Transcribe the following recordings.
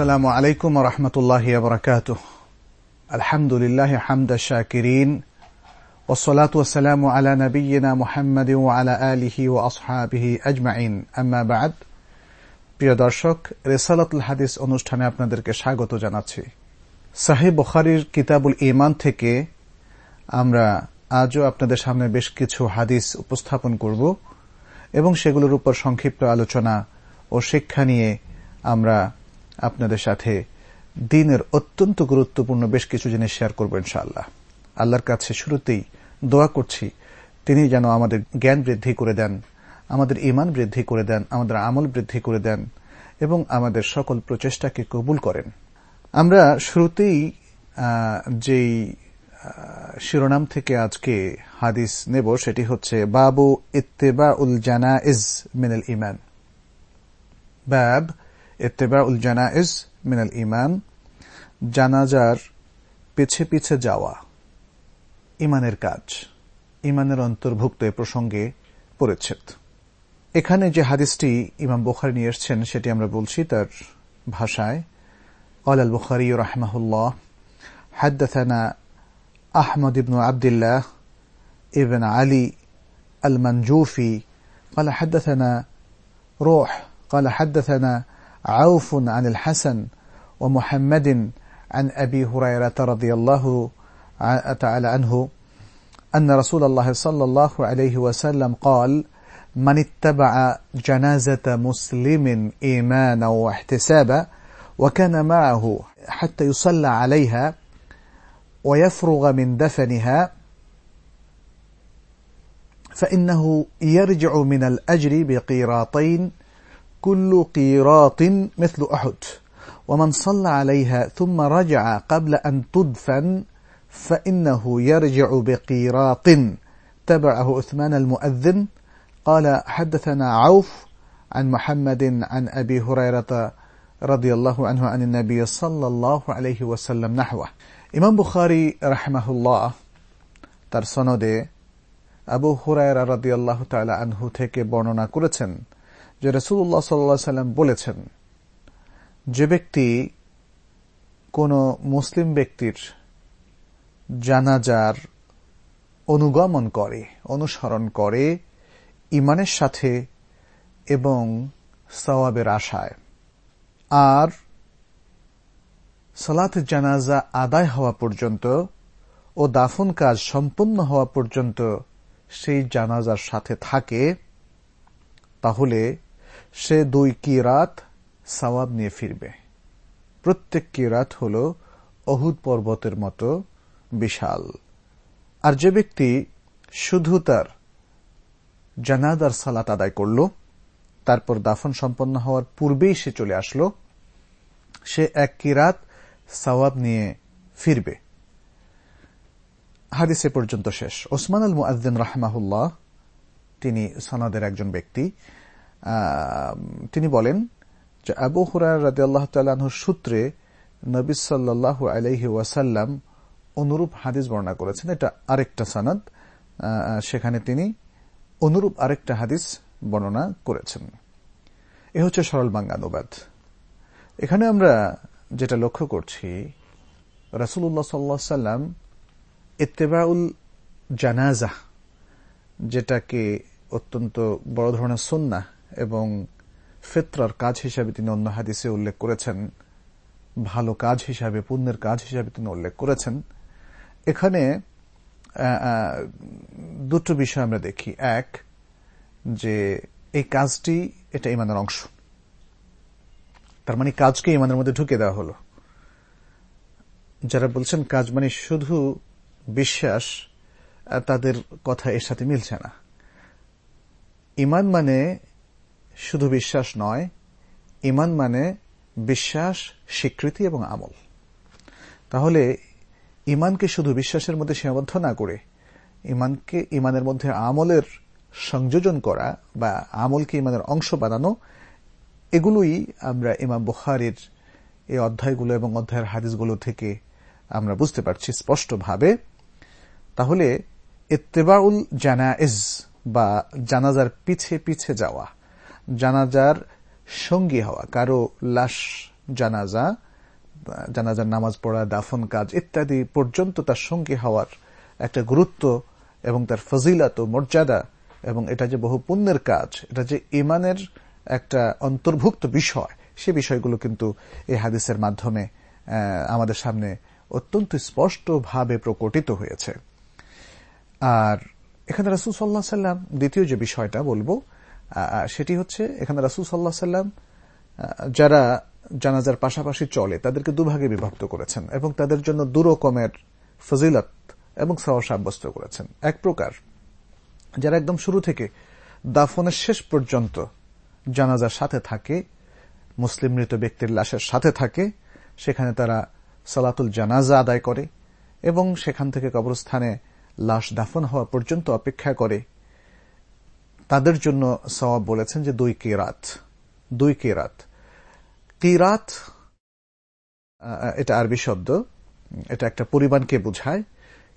السلام عليكم ورحمة الله وبركاته الحمد لله حمد الشاكرين والصلاة والسلام على نبينا محمد وعلى آله وأصحابه أجمعين أما بعد প্রিয় দর্শক রেসালাতুল হাদিস অনুষ্ঠানে আপনাদেরকে স্বাগত জানাচ্ছি সাহি বুখারির কিতাবুল ইমান থেকে আমরা আজও আপনাদের সামনে বেশ কিছু হাদিস উপস্থাপন করব এবং সেগুলোর উপর সংক্ষিপ্ত আলোচনা ও শিক্ষা নিয়ে আমরা আপনাদের সাথে। দিনের অত্যন্ত গুরুত্বপূর্ণ বেশ কিছু জিনিস শেয়ার করব ইনশাআল্লাহ। আল্লাহর কাছে শুরুতেই দোয়া করছি, তিনি যেন আমাদের জ্ঞান বৃদ্ধি করে দেন, আমাদের ইমান বৃদ্ধি করে দেন, আমাদের আমল বৃদ্ধি করে দেন, এবং আমাদের সকল প্রচেষ্টাকে কবুল করেন। আমরা শুরুতেই যেই শিরোনাম থেকে আজকে হাদিস নেব সেটি হচ্ছে, বাবু ইত্তেবা উল জানা ইজ মিনাল ইমান বাব ইত্তেবা উল জানা ইজ মিনাল ইমান জানাজার পিছে পিছে যাওয়া ইমানের কাজ ইমানের অন্তর্ভুক্ত এ প্রসঙ্গে পরিচ্ছেদ এখানে যে হাদিসটি ইমাম বুখারি নিয়ে এসছেন সেটি আমরা বলছি তার ভাষায় قال البخاري رحمه الله حدثنا أحمد بن عبد الله ابن علي المنجوفي قال حدثنا روح قال حدثنا عوف عن الحسن ومحمد عن أبي هريرة رضي الله تعالى عنه أن رسول الله صلى الله عليه وسلم قال من اتبع جنازة مسلم إيمانا واحتسابا وكان معه حتى يصلى عليها ويفرغ من دفنها فإنه يرجع من الأجر بقيراطين كل قيراط مثل أحد ومن صلى عليها ثم رجع قبل أن تدفن فإنه يرجع بقيراط تبعه أثمان المؤذن قال حدثنا عوف عن محمد عن أبي هريرة رضي الله عنه عن النبي صلى الله عليه وسلم نحوه ইমাম বুখারি রাহমাহুল্লাহ তার সনদে আবু হুরায়রা রাদি আল্লাহ তালা আনহু থেকে বর্ণনা করেছেন যে রসুল্লাহ সাল্লা সাল্লাম বলেছেন, যে ব্যক্তি কোন মুসলিম ব্যক্তির জানাজার অনুগমন করে, অনুসরণ করে ইমানের সাথে এবং সওয়াবের আশায়, আর সালাত জানাজা আদায় হওয়া পর্যন্ত ও দাফন কাজ সম্পন্ন হওয়া পর্যন্ত সেই জানাজার সাথে থাকে, তাহলে সে দুই কিরাত সওয়াব নিয়ে ফিরবে। প্রত্যেক কিরাত হল অহুদ পর্বতের মতো বিশাল। আর যে ব্যক্তি শুধু তার জানাদার সালাত আদায় করল, তারপর দাফন সম্পন্ন হওয়ার পূর্বেই সে চলে আসলো, সে এক কিরাত সওয়াব নিয়ে ফিরবে। হাদিসে পর্যন্ত শেষ। ওসমান আল মুআদ্দিন রাহমাহুল্লাহ, তিনি সনাদের একজন ব্যক্তি তিনি বলেন যে আবু হুরার রাজি আল্লাহ তাল্লাহর সূত্রে নবী সাল্লাহ আলহি ওয়াসাল্লাম অনুরূপ হাদিস বর্ণনা করেছেন। এটা আরেকটা সনদ সেখানে তিনি অনুরূপ আরেকটা হাদিস বর্ণনা করেছেন। এ হচ্ছে সরল বাঙ্গানুবাদ এখানে আমরা যেটা লক্ষ্য করছি রাসুল্লাহ সাল্লা সাল্লাম ইত্তেবাউল জানাজা যেটাকে অত্যন্ত বড় ধরনের সন্না এবং ফেত্রার কাজ হিসাবে তিনি অন্য হাদিসে উল্লেখ করেছেন, ভালো কাজ হিসাবে, পুণ্যের কাজ হিসাবে তিনি উল্লেখ করেছেন। এখানে দুটো বিষয় আমরা দেখি। এক, যে এই কাজটি, এটা ইমানের অংশ। তার মানে কাজকে ইমানের মধ্যে ঢুকে দেওয়া হলো। যারা বলছেন কাজ মানে শুধু বিশ্বাস তাদের কথা এর সাথে মিলছে না। ইমান মানে শুধু বিশ্বাস নয়, ইমান মানে বিশ্বাস, স্বীকৃতি এবং আমল। তাহলে, ইমানকে শুধু বিশ্বাসের মধ্যে সীমাবদ্ধ না করে, ইমানকে, ইমানের মধ্যে আমলের সংযোজন করা বা আমলকে ইমানের অংশ বানানো, এগুলোই আমরা ইমাম বুখারির এই অধ্যায়গুলো এবং অধ্যায়ের হাদিসগুলো থেকে আমরা বুঝতে পারছি স্পষ্টভাবে। তাহলে, ইত্তেবাউল জানাইজ বা জানাজার পিছে পিছে যাওয়া জানাজার সঙ্গী হওয়া, কারও লাশ, জানাজা, জানাজার নামাজ পড়া, দাফন কাজ ইত্যাদি পর্যন্ত তার সঙ্গী হওয়ার একটা গুরুত্ব এবং তার ফজিলাত ও মর্যাদা এবং এটা যে বহু পুণ্যের কাজ, এটা যে ইমানের একটা অন্তর্ভুক্ত বিষয়, সে বিষয়গুলো কিন্তু এই হাদিসের মাধ্যমে আমাদের সামনে অত্যন্ত স্পষ্টভাবে প্রকটিত হয়েছে। আর এখানে রাসুল সাল্লাহ সাল্লাম দ্বিতীয় যে বিষয়টা বলব সেটি হচ্ছে এখানে রাসুল সাল্লাহ সাল্লাম যারা জানাজার পাশাপাশি চলে, তাদেরকে দুভাগে বিভক্ত করেছেন এবং তাদের জন্য দুরকমের ফজিলত এবং সহ সাব্যস্ত করেছেন। এক প্রকার, যারা একদম শুরু থেকে দাফনের শেষ পর্যন্ত জানাজার সাথে থাকে, মুসলিম মৃত ব্যক্তির লাশের সাথে থাকে, সেখানে তারা সালাতুল জানাজা আদায় করে এবং সেখান থেকে কবরস্থানে লাশ দাফন হওয়া পর্যন্ত অপেক্ষা করে। তাদের জন্য সওয়াব বলেছেন যে দুই কেরাত দুই কেরাত। কিরাত এটা আরবি শব্দ, এটা একটা পরিমাণকে বোঝায়,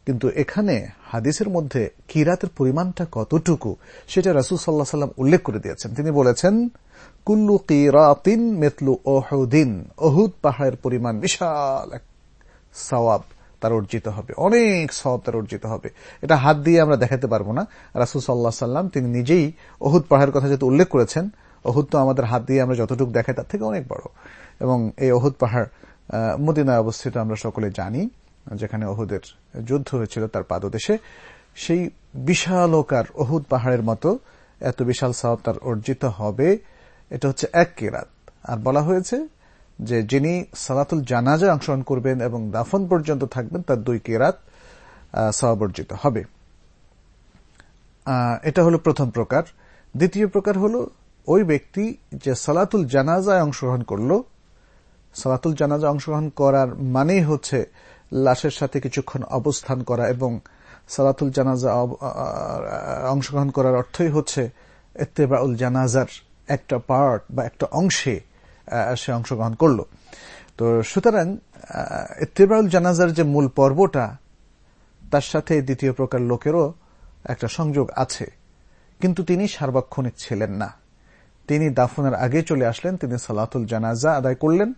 কিন্তু এখানে হাদিসের মধ্যে কিরাতের পরিমাণটা কতটুকু, সেটা রাসুল সাল্লাহ সাল্লাম উল্লেখ করে দিয়েছেন। তিনি বলেছেন, কুল্লু কিরাতিন মেতলু ওহুদিন অহুদ পাহাড়ের পরিমাণ বিশাল এক সওয়াব। তার অর্জিত হবে। অনেক সওয়াব তার অর্জিত হবে। এটা হাত দিয়ে আমরা দেখাতে পারব না। রাসুল সাল্লাহ সাল্লাম তিনি নিজেই অহুদ পাহাড়ের কথা যেহেতু উল্লেখ করেছেন অহুদ তো আমাদের হাত দিয়ে আমরা যতটুকু দেখাই তার থেকে অনেক বড়। এবং এই অহুদ পাহাড় মদিনায় অবস্থিত আমরা সকলে জানি, যেখানে অহুদের যুদ্ধ হয়েছিল তার পাদদেশে। সেই বিশালকার অহুদ পাহাড়ের মতো এত বিশাল সাহব তার অর্জিত হবে, এটা হচ্ছে এক কেরাত। আর বলা হয়েছে যে যিনি সালাতুল জানাজায় অংশগ্রহণ করবেন এবং দাফন পর্যন্ত থাকবেন, তার দুই কেরাত সওয়াব অর্জিত হবে। এটা হলো প্রথম প্রকার। দ্বিতীয় প্রকার হলো, ওই ব্যক্তি যে সালাতুল জানাজায় অংশগ্রহণ করল, সালাতুল জানাজা অংশগ্রহণ করার মানেই হচ্ছে লাশের সাথে কিছুক্ষণ অবস্থান করা এবং সালাতুল জানাজা অংশগ্রহণ করার অর্থই হচ্ছে এত্তেবাউল জানাজার একটা পার্ট বা একটা অংশে সে অংশগ্রহণ করল। তো সুতরাং এত্তেবাউল জানাজার যে মূল পর্বটা, তার সাথে দ্বিতীয় প্রকার লোকেরও একটা সংযোগ আছে। কিন্তু তিনি সার্বক্ষণিক ছিলেন না। তিনি দাফনের আগে চলে আসলেন, তিনি সালাতুল জানাজা আদায় করলেন।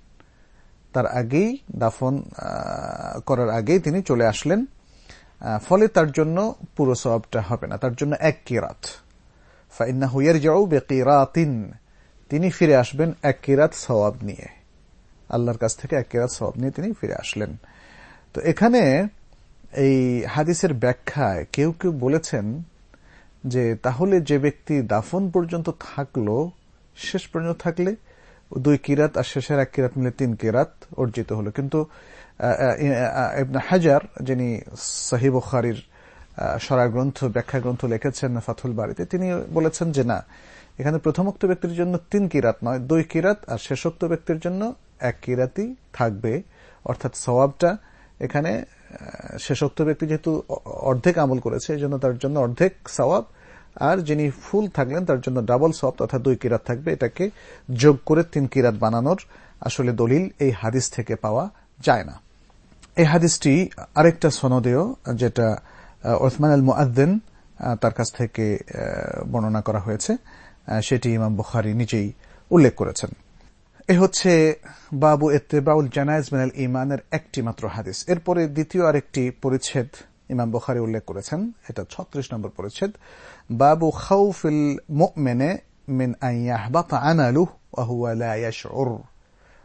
তার আগেই দাফন করার আগেই তিনি চলে আসলেন। ফলে তার জন্য পুরো সবটা হবে না। তার জন্য এক কিরাত। ফাইন্না হুইয়ার যাও বেকিরাতিন তিনি ফিরে আসবেন এক কিরাত সওয়াব নিয়ে। আল্লাহর কাছ থেকে এক কিরাত সওয়াব নিয়ে তিনি ফিরে আসলেন। তো এখানে এই হাদিসের ব্যাখ্যায় কেউ কেউ বলেছেন যে, তাহলে যে ব্যক্তি দাফন পর্যন্ত থাকল, শেষ পর্যন্ত থাকলে দুই কিরাত আর শেষের এক কিরাত মিলে তিন কিরাত অর্জিত হলো। কিন্তু হাজার, যিনি সাহিব খারির সরা গ্রন্থ ব্যাখ্যা গ্রন্থ লিখেছেন ফাথুল বাড়িতে তিনি বলেছেন যে, না এখানে প্রথমোক্ত ব্যক্তির জন্য তিন কিরাত নয়, দুই কিরাত আর শেষোক্ত ব্যক্তির জন্য এক কিরাতই থাকবে। অর্থাৎ সওয়াবটা এখানে শেষোক্ত ব্যক্তি যেহেতু অর্ধেক আমল করেছে, এই জন্য তার জন্য অর্ধেক সওয়াব। আর যিনি ফুল থাকলেন, তার জন্য ডাবল সব তথা দুই কিরাত থাকবে। এটাকে যোগ করে তিন কিরাত বানানোর আসলে দলিল এই হাদিস থেকে পাওয়া যায় না। এই হাদিসটি আরেকটা সনদেয় যেটা ওসমান আল মুআদ্দিন তার কাছ থেকে বর্ণনা করা হয়েছে। সেটি ইমাম বুখারি নিজেই উল্লেখ করেছেন। এ হচ্ছে বাবু এত্তেবাউল জানায়জ মিনাল ইমানের একটি মাত্র হাদিস। এরপরে দ্বিতীয় আরেকটি পরিচ্ছেদ ইমাম বখারি উল্লেখ করেছেন। এটা ছত্রিশ নম্বর পরিচ্ছেদ। বাবু খাউফিল মুমিনে মিন আইয়াহবাত আমালুহ ওয়া লা ইয়াশউর।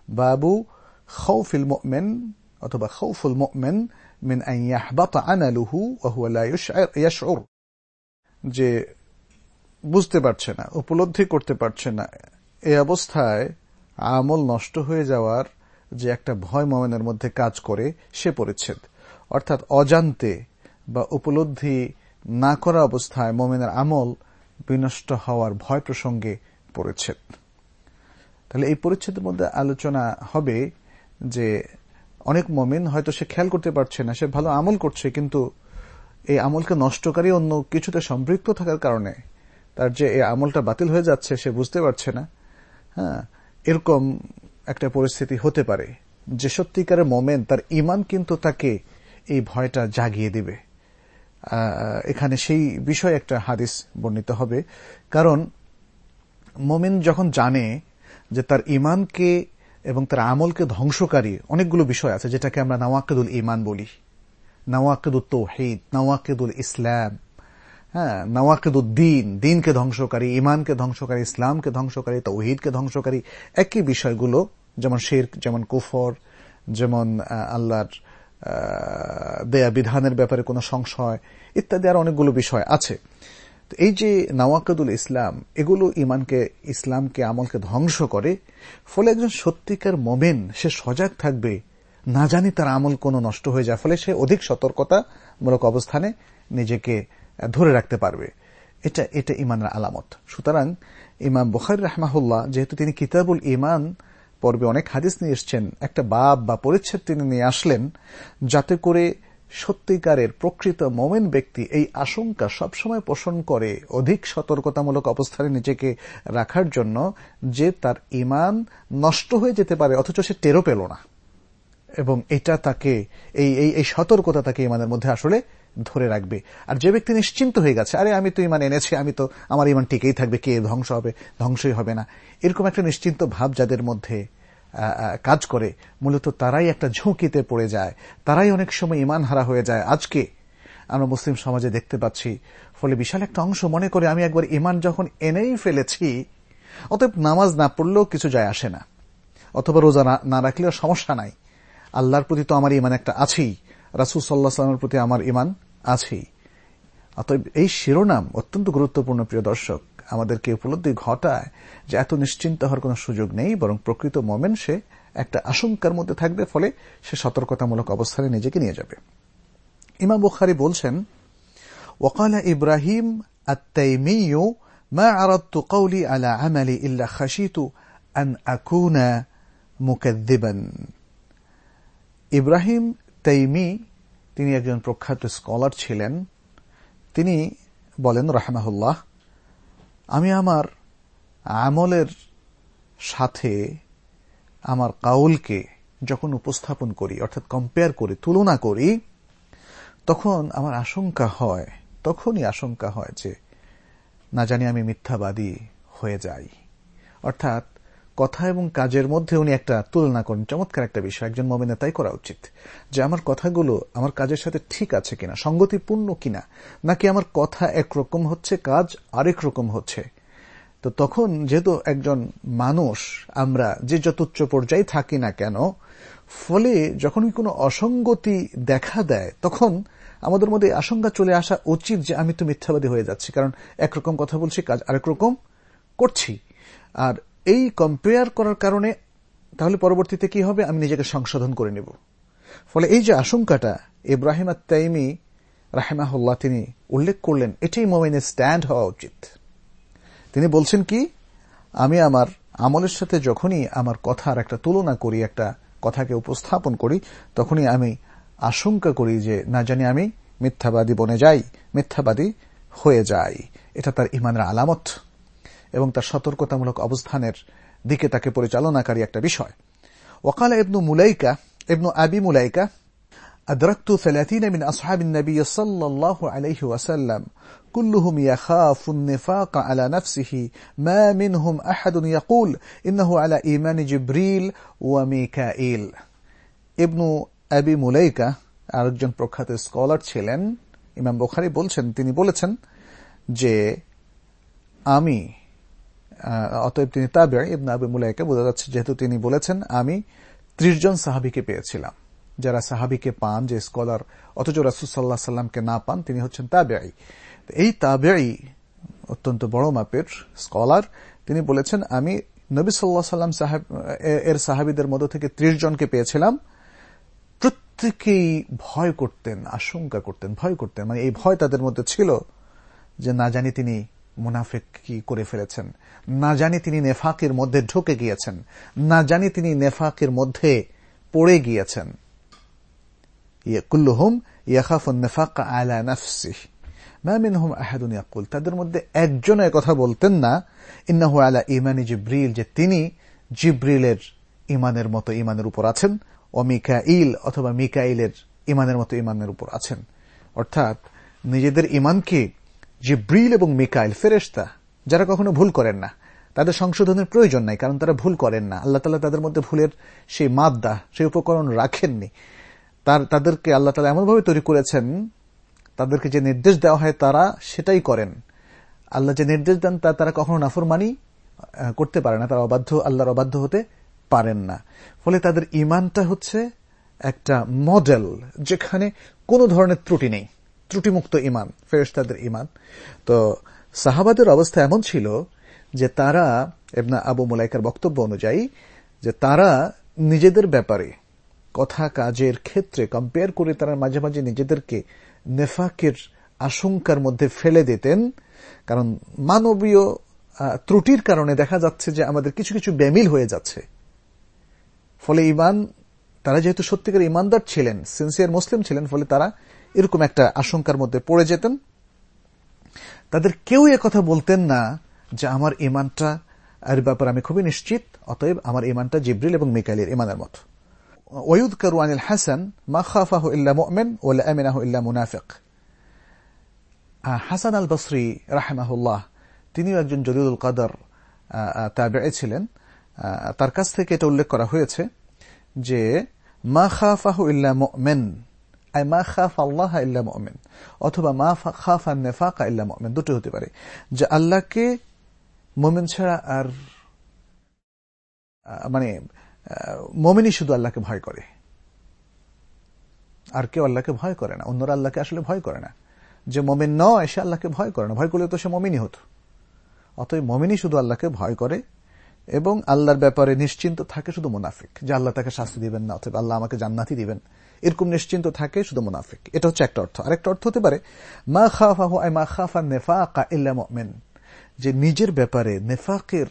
বাবু খাউফিল মুমিন অথবা খাউফুল মুমিন মিন আইয়াহবাত আমালুহু ওয়া লা ইয়াশউর। যে বুঝতে পারছে না, উপলব্ধি করতে পারছে না। এই অবস্থায় আমল নষ্ট হয়ে যাওয়ার যে একটা ভয় মমেনের মধ্যে কাজ করে, সে পরিচ্ছেদ। অর্থাৎ অজান্তে বা উপলব্ধি না করা অবস্থায় মোমেনের আমল বিনষ্ট হওয়ার ভয় প্রসঙ্গে পরিচ্ছেদ। তাহলে এই পরিচ্ছেদের মধ্যে আলোচনা হবে যে অনেক মমিন হয়তো সে খেয়াল করতে পারছে না, সে ভালো আমল করছে, কিন্তু এই আমলকে নষ্টকারী অন্য কিছুতে সম্পৃক্ত থাকার কারণে তার যে এই আমলটা বাতিল হয়ে যাচ্ছে, সে বুঝতে পারছে না। হ্যাঁ এরকম একটা পরিস্থিতি হতে পারে। যে সত্যিকারের মোমেন, তার ইমান কিন্তু তাকে এই ভয়টা জাগিয়ে দিবে। এখানে সেই বিষয়ে একটা হাদিস বর্ণিত হবে। কারণ মোমেন যখন জানে যে তার ইমানকে এবং তার আমলকে ধ্বংসকারী, অনেকগুলো বিষয় আছে যেটাকে আমরা নওয়াকেদুল ইমান বলি। নওয়াকেদুল তৌহিদ, নওয়াকেদুল ইসলাম হ্যাঁ নওয়াকেদুল দিন দিনকে ধ্বংসকারী ইমানকে ধ্বংসকারী, ইসলামকে ধ্বংসকারী, তৌহিদকে ধ্বংসকারী, একই বিষয়গুলো, যেমন শের যেমন কুফর, যেমন আল্লাহর দেয়া বিধানের ব্যাপারে কোনো সংশয়, ইত্যাদি আর অনেকগুলো বিষয় আছে। এই যে নওয়াকাদুল ইসলাম, এগুলো ইমানকে ইসলামকে, আমলকে ধ্বংস করে, ফলে একজন সত্যিকার মোমেন, সে সজাগ থাকবে, না জানি তার আমল কোনো নষ্ট হয়ে যায়, ফলে সে অধিক সতর্কতামূলক অবস্থানে নিজেকে ধরে রাখতে পারবে। এটা এটা ইমানের আলামত। সুতরাং ইমাম বুখার রহমাহুল্লাহ, যেহেতু তিনি কিতাবুল ইমান পর্বে অনেক হাদিস নিয়ে এসছেন, একটা বাব বা পরিচ্ছেদ তিনি নিয়ে আসলেন, যাতে করে সত্যিকারের প্রকৃত মোমেন ব্যক্তি এই আশঙ্কা সবসময় পোষণ করে অধিক সতর্কতামূলক অবস্থানে নিজেকে রাখার জন্য যে তার ইমান নষ্ট হয়ে যেতে পারে, অথচ সে টেরো পেল না। এবং এটা তাকে, এই এই সতর্কতা তাকে ইমানের মধ্যে আসলে ধরে রাখবে। আর যে ব্যক্তি নিশ্চিন্ত হয়ে গেছে, আরে আমি তো ইমান এনেছি, আমি তো, আমার ইমান টিকেই থাকবে, কে ধ্বংস হবে, ধ্বংসই হবে না। এরকম একটা নিশ্চিন্ত ভাব যাদের মধ্যে কাজ করে, মূলত তারাই একটা ঝুঁকিতে পড়ে যায়। তারাই অনেক সময় ইমান হারা হয়ে যায়। আজকে আমরা মুসলিম সমাজে দেখতে পাচ্ছি, ফলে বিশাল একটা অংশ মনে করে আমি একবার ইমান যখন এনেই ফেলেছি, অতএব নামাজ না পড়লেও কিছু যায় আসে না। অথবা রোজা না রাখলেও সমস্যা নাই। আল্লাহর প্রতি তো আমার ইমান একটা আছেই। রাসুল সাল্লাহ সাল্লামের প্রতি আমার ইমান আছেই অতএব এই শিরোনাম অত্যন্ত গুরুত্বপূর্ণ প্রিয় দর্শক আমাদেরকে উপলব্ধি ঘটায় যে এত নিশ্চিন্ত হওয়ার কোন সুযোগ নেই বরং প্রকৃত মোমেন সে একটা আশঙ্কার মধ্যে থাকবে ফলে সে সতর্কতামূলক অবস্থানে নিজেকে নিয়ে যাবে ইমাম বুখারি বলছেন ওকালা ইব্রাহিম আত্তাইমিউ ما عرضت قولي على عملي إلا خشيت أن أكون مكذبا ইব্রাহিম তাইমি তিনি একজন প্রখ্যাত স্কলার ছিলেন, তিনি বলেন, রাহমাহুল্লাহ, আমি আমার আমলের সাথে আমার কাউলকে যখন উপস্থাপন করি, অর্থাৎ কম্পেয়ার করি, তুলনা করি, তখন আমার আশঙ্কা হয়, তখনই আশঙ্কা হয় যে না জানি আমি মিথ্যাবাদী হয়ে যাই। অর্থাৎ কথা এবং কাজের মধ্যে উনি একটা তুলনা করেন। চমৎকার একটা বিষয়, একজন মমিনে তাই করা উচিত যে আমার কথাগুলো আমার কাজের সাথে ঠিক আছে কিনা, সঙ্গতিপূর্ণ কিনা, নাকি আমার কথা একরকম হচ্ছে, কাজ আরেক রকম হচ্ছে। তো তখন যেহেতু একজন মানুষ, আমরা যে যত উচ্চ পর্যায়ে থাকি না কেন, ফলে যখনই কোনো অসঙ্গতি দেখা দেয়, তখন আমাদের মধ্যে আশঙ্কা চলে আসা উচিত যে আমি তো মিথ্যাবাদী হয়ে যাচ্ছি, কারণ একরকম কথা বলছি, কাজ আরেক রকম করছি। আর এই কম্পেয়ার করার কারণে তাহলে পরবর্তীতে কি হবে? আমি নিজেকে সংশোধন করে নেব। ফলে এই যে আশঙ্কাটা ইব্রাহিম আত্মাইমি রাহেমাহুল্লাহ তিনি উল্লেখ করলেন, এটাই মোমেনের স্ট্যান্ড হওয়া উচিত। তিনি বলছেন কি, আমি আমার আমলের সাথে যখনই আমার কথার একটা তুলনা করি, একটা কথাকে উপস্থাপন করি, তখনই আমি আশঙ্কা করি যে না জানি আমি মিথ্যাবাদী বনে যাই, মিথ্যাবাদী হয়ে যাই। এটা তার ইমানের আলামত। এবং তার সতর্কতামূলক অবস্থানের দিকে তাকে পরিচালনাকারী একটা বিষয় ওকালা ইবনু মুলাইকা ইবনু আবি মুলাইকা أدركت ثلاثين من أصحاب النبي صلى الله عليه وسلم كلهم يخاف النفاق على نفسه ما منهم أحد يقول إنه على إيمان جبريل وميكائيل ابن أبي মুলাইকা আরেকজন প্রখ্যাত স্কলার ছিলেন ইমাম বোখারি বলছেন তিনি বলেছেন যে আমি অতএব তিনি তাবে ইবন আবি মুলাইকা বোঝা যাচ্ছে যেহেতু তিনি বলেছেন, আমি ত্রিশ জন সাহাবিকে পেয়েছিলাম। যারা সাহাবিকে পান, যে স্কলার, অথচ রাসুসাল্লাহ সাল্লামকে না পান, তিনি হচ্ছেন তাবেআই এই তাবেআই অত্যন্ত বড় মাপের স্কলার। তিনি বলেছেন, আমি নবী সাল্লাহ সাল্লাম সাহেব এর সাহাবিদের মধ্য থেকে ত্রিশ জনকে পেয়েছিলাম। প্রত্যেকেই ভয় করতেন, আশঙ্কা করতেন, ভয় করতেন। মানে এই ভয় তাদের মধ্যে ছিল যে না জানি তিনি মুনাফেক কি করে ফেলেছেন? না জানি তিনি নেফাকের মধ্যে ঢুকে গিয়েছেন। না জানি তিনি নেফাকের মধ্যে পড়ে গিয়েছেন। কুল্লুহুম ইয়াখাফুন নেফাক তাদের মধ্যে একজন কথা বলতেন না। ইন্নাহু আলা ইমানি জিব্রিল, যে তিনি জিব্রিলের ইমানের মতো ইমানের উপর আছেন, ও মিকাইল অথবা মিকাইলের ইমানের মতো ইমানের উপর আছেন। অর্থাৎ নিজেদের ইমানকে জিব্রিল এবং মিকাইল ফেরেস্তা যারা কখনো ভুল করেন না। তাদের সংশোধনের প্রয়োজন নাই, কারণ তারা ভুল করেন না। আল্লাহ তালা তাদের মধ্যে ভুলের সেই মাদ্দা, সেই উপকরণ রাখেননি। তার, তাদেরকে আল্লাহ তালা এমনভাবে তৈরি করেছেন, তাদেরকে যে নির্দেশ দেওয়া হয় তারা সেটাই করেন। আল্লাহ যে নির্দেশ দেন তা তারা কখনো নাফরমানি করতে পারে না, তারা অবাধ্য, আল্লাহর অবাধ্য হতে পারেন না। ফলে তাদের ইমানটা হচ্ছে একটা মডেল, যেখানে কোনো ধরনের ত্রুটি নেই। ত্রুটিমুক্ত ইমান ফেরেস্তাদের ইমান। তো সাহাবাদের অবস্থা এমন ছিল যে তারা এবনা আবু মুলাইকার বক্তব্য অনুযায়ী, যে তারা নিজেদের ব্যাপারে কথা কাজের ক্ষেত্রে কম্পেয়ার করে তারা মাঝে মাঝে নিজেদেরকে নেফাকের আশঙ্কার মধ্যে ফেলে দিতেন। কারণ মানবীয় ত্রুটির কারণে দেখা যাচ্ছে যে আমাদের কিছু কিছু বেমিল হয়ে যাচ্ছে। ফলে ইমান, তারা যেহেতু সত্যিকার ইমানদার ছিলেন সিনসিয়ার মুসলিম ছিলেন, ফলে তারা এরকম একটা আশঙ্কার মধ্যে পড়ে যেতেন। তাদের কেউ কথা বলতেন না যে আমার ইমানটা এর ব্যাপারে আমি খুবই নিশ্চিত, অতএব আমার ইমানটা জিব্রিল এবং মিকাইলের ইমানের মতো। ওয়ুদকারু আনিল হাসান, মা খাফাহু ইল্লা মুমিন ওয়া আমিনাহু ইল্লা মুনাফিক। হাসান আল বসরি রাহেমাহুল্লাহ, তিনিও একজন জলিউল কাদর তাবে ছিলেন। তার কাছ থেকে এটা উল্লেখ করা হয়েছে যে, মা খাফাহু ইল্লা মুমিন দুটো হতে পারে। যে আল্লাহকে ছাড়া আর মানে শুধু আল্লাহকে ভয় করে। আর কেউ আল্লাহকে ভয় করে না, অন্যরা আল্লাহকে আসলে ভয় করে না। যে মোমেন নয়, সে আল্লাহকে ভয় করে না। ভয় করলে তো সে মমিনই হতো। অতএব মমিনই শুধু আল্লাহকে ভয় করে এবং আল্লাহর ব্যাপারে নিশ্চিন্ত থাকে শুধু মুনাফিক, যে আল্লাহ তাকে শাস্তি দিবেন না অথবা আল্লাহ আমাকে জান্নাতি দিবেন। এরকম নিশ্চিন্ত থাকে শুধু মুনাফিক। এটা হচ্ছে একটা অর্থ। আরেকটা অর্থ হতে পারে, মা খাফাহু আই মা খাফা নেফাকা ইল্লা মুমিন। যে নিজের ব্যাপারে নেফাকের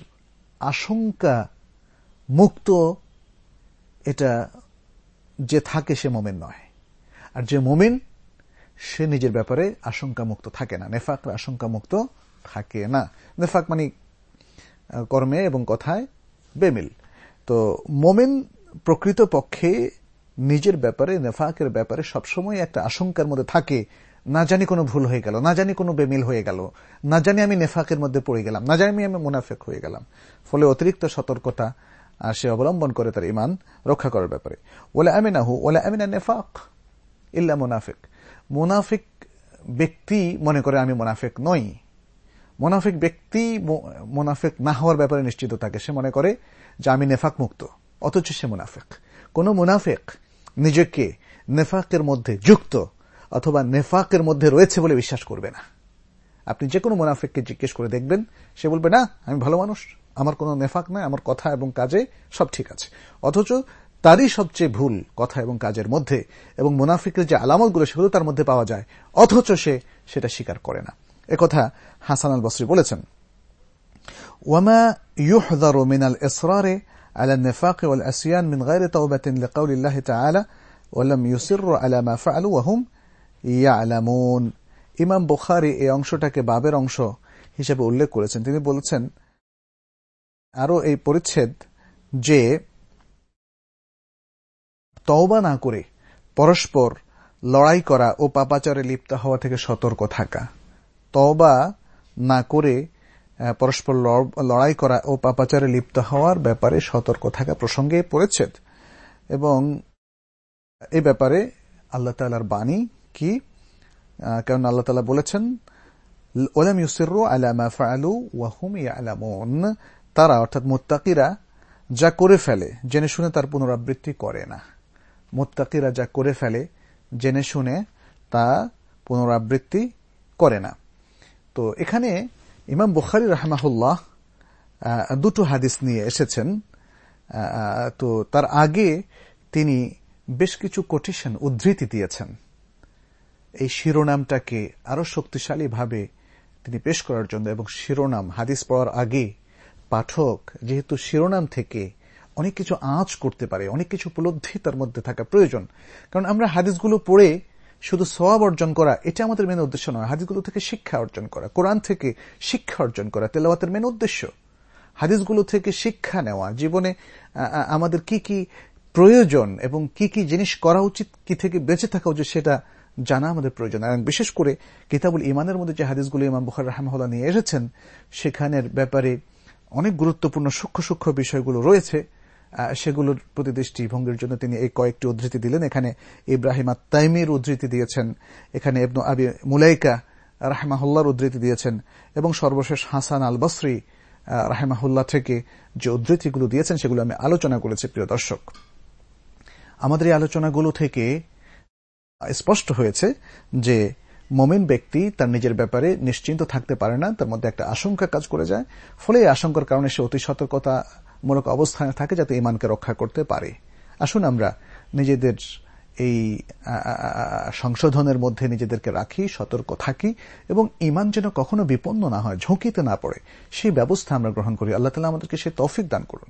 আশঙ্কা মুক্ত, এটা যে থাকে সে মোমেন নয়। আর যে মোমেন, সে নিজের ব্যাপারে আশঙ্কা মুক্ত থাকে না। নেফাক আশঙ্কা মুক্ত থাকে না। নেফাক মানে কর্মে এবং কথায় বেমিল। তো মোমেন প্রকৃত পক্ষে নিজের ব্যাপারে, নেফাকের ব্যাপারে সবসময় একটা আশঙ্কার মধ্যে থাকে, না জানি কোনো ভুল হয়ে গেল, না জানি কোনো বেমিল হয়ে গেল, না জানি আমি নেফাকের মধ্যে পড়ে গেলাম, না জানি আমি মুনাফেক হয়ে গেলাম। ফলে অতিরিক্ত সতর্কতা সে অবলম্বন করে তার ইমান রক্ষা করার ব্যাপারে। ওলা আমিনাহু ওলা আমিনা নেফাক, ইল্লা মুনাফিক। মুনাফিক ব্যক্তি মনে করে আমি মুনাফিক নই। মুনাফিক ব্যক্তি মুনাফিক না হওয়ার ব্যাপারে নিশ্চিত থাকে। সে মনে করে যে আমি নেফাক মুক্ত, অথচ সে মুনাফিক। কোন মুনাফেক নিজেকে নেফাকের মধ্যে যুক্ত অথবা নেফাকের মধ্যে রয়েছে বলে বিশ্বাস করবে না। আপনি যে কোনো মুনাফিককে জিজ্ঞেস করে দেখবেন, সে বলবে, না, আমি ভালো মানুষ। আমার কোনো নেফাক নাই আমার কথা এবং কাজে সব ঠিক আছে। অথচ তারই সবচেয়ে ভুল কথা এবং কাজের মধ্যে এবং মুনাফিকের যে আলামতগুলো সেগুলো তার মধ্যে পাওয়া যায়, অথচ সে সেটা স্বীকার করে না। একথা হাসান আল বসরি বলেছেন। ওয়ামা ইউহদারু মিনাল ইসরারে على النفاق والأسيان من غير توبة لقول الله تعالى ولم يصروا على ما فعلوا وهم ইয়ালামুন ইমাম বুখারি এই অংশটাকে বাবের অংশ হিসেবে উল্লেখ করেছেন তিনি বলেছেন আরো এই পরিচ্ছেদ যে তওবা না করে পরস্পর লড়াই করা ও পাপাচারে লিপ্ত হওয়া থেকে সতর্ক থাকা তওবা না করে পরস্পর লড়াই করা ও পাপাচারে লিপ্ত হওয়ার ব্যাপারে সতর্ক থাকা প্রসঙ্গে পড়েছেন এবং এ ব্যাপারে আল্লাহ তালার বাণী কি? কারণ আল্লাহ তালা বলেছেন ওলাম ইউসিরু তারা, অর্থাৎ মোত্তাকিরা, যা করে ফেলে, জেনে শুনে তার পুনরাবৃত্তি করে না। মোত্তাকিরা যা করে ফেলে, জেনে শুনে তা পুনরাবৃত্তি করে না। তো এখানে ইমাম বুখারি রাহমাহুল্লাহ দুটো হাদিস নিয়ে এসেছেন। তো তার আগে তিনি বেশ কিছু কোটেশন উদ্ধৃতি দিয়েছেন। এই শিরোনামটাকে আরও শক্তিশালীভাবে তিনি পেশ করার জন্য এবং শিরোনাম, হাদিস পড়ার আগে পাঠক যেহেতু শিরোনাম থেকে অনেক কিছু আঁচ করতে পারে, অনেক কিছু উপলব্ধি তার মধ্যে থাকা প্রয়োজন। কারণ আমরা হাদিসগুলো পড়ে শুধু সবাব অর্জন করা, এটা আমাদের মেন উদ্দেশ্য নয়। হাদিসগুলো থেকে শিক্ষা অর্জন করা, কোরআন থেকে শিক্ষা অর্জন করা, তেলাওয়াতের মেন উদ্দেশ্য। হাদিসগুলো থেকে শিক্ষা নেওয়া, জীবনে আমাদের কি কি প্রয়োজন এবং কি কি জিনিস করা উচিত, কি থেকে বেঁচে থাকা উচিত সেটা জানা আমাদের প্রয়োজন। এবং বিশেষ করে কিতাবুল ইমানের মধ্যে যে হাদিসগুলো ইমাম বুখার রাহমাহুল্লাহ নিয়ে এসেছেন, সেখানের ব্যাপারে অনেক গুরুত্বপূর্ণ সূক্ষ্ম সূক্ষ্ম বিষয়গুলো রয়েছে। সেগুলোর প্রতি দৃষ্টিভঙ্গির জন্য তিনি এই কয়েকটি উদ্ধৃতি দিলেন। এখানে ইব্রাহিম আত্মাইমির উদ্ধৃতি দিয়েছেন। এখানে এবনু আবি মুলাইকা রাহেমাহুল্লার উদ্ধৃতি দিয়েছেন। এবং সর্বশেষ হাসান আল বসরি রাহেমাহুল্লাহ থেকে যে উদ্ধৃতিগুলো দিয়েছেন, সেগুলো আমি আলোচনা করেছি, প্রিয় দর্শক। আমাদের এই আলোচনাগুলো থেকে স্পষ্ট হয়েছে যে মোমেন ব্যক্তি তার নিজের ব্যাপারে নিশ্চিন্ত থাকতে পারে না, তার মধ্যে একটা আশঙ্কা কাজ করে যায়। ফলে এই আশঙ্কার কারণে সে অতি সতর্কতামূলক অবস্থানে থাকে যাতে ইমানকে রক্ষা করতে পারে। আসুন আমরা নিজেদের এই সংশোধনের মধ্যে নিজেদেরকে রাখি, সতর্ক থাকি এবং ইমান যেন কখনো বিপন্ন না হয়, ঝুঁকিতে না পড়ে, সেই ব্যবস্থা আমরা গ্রহণ করি। আল্লাহ তালা আমাদেরকে সে তৌফিক দান করুন।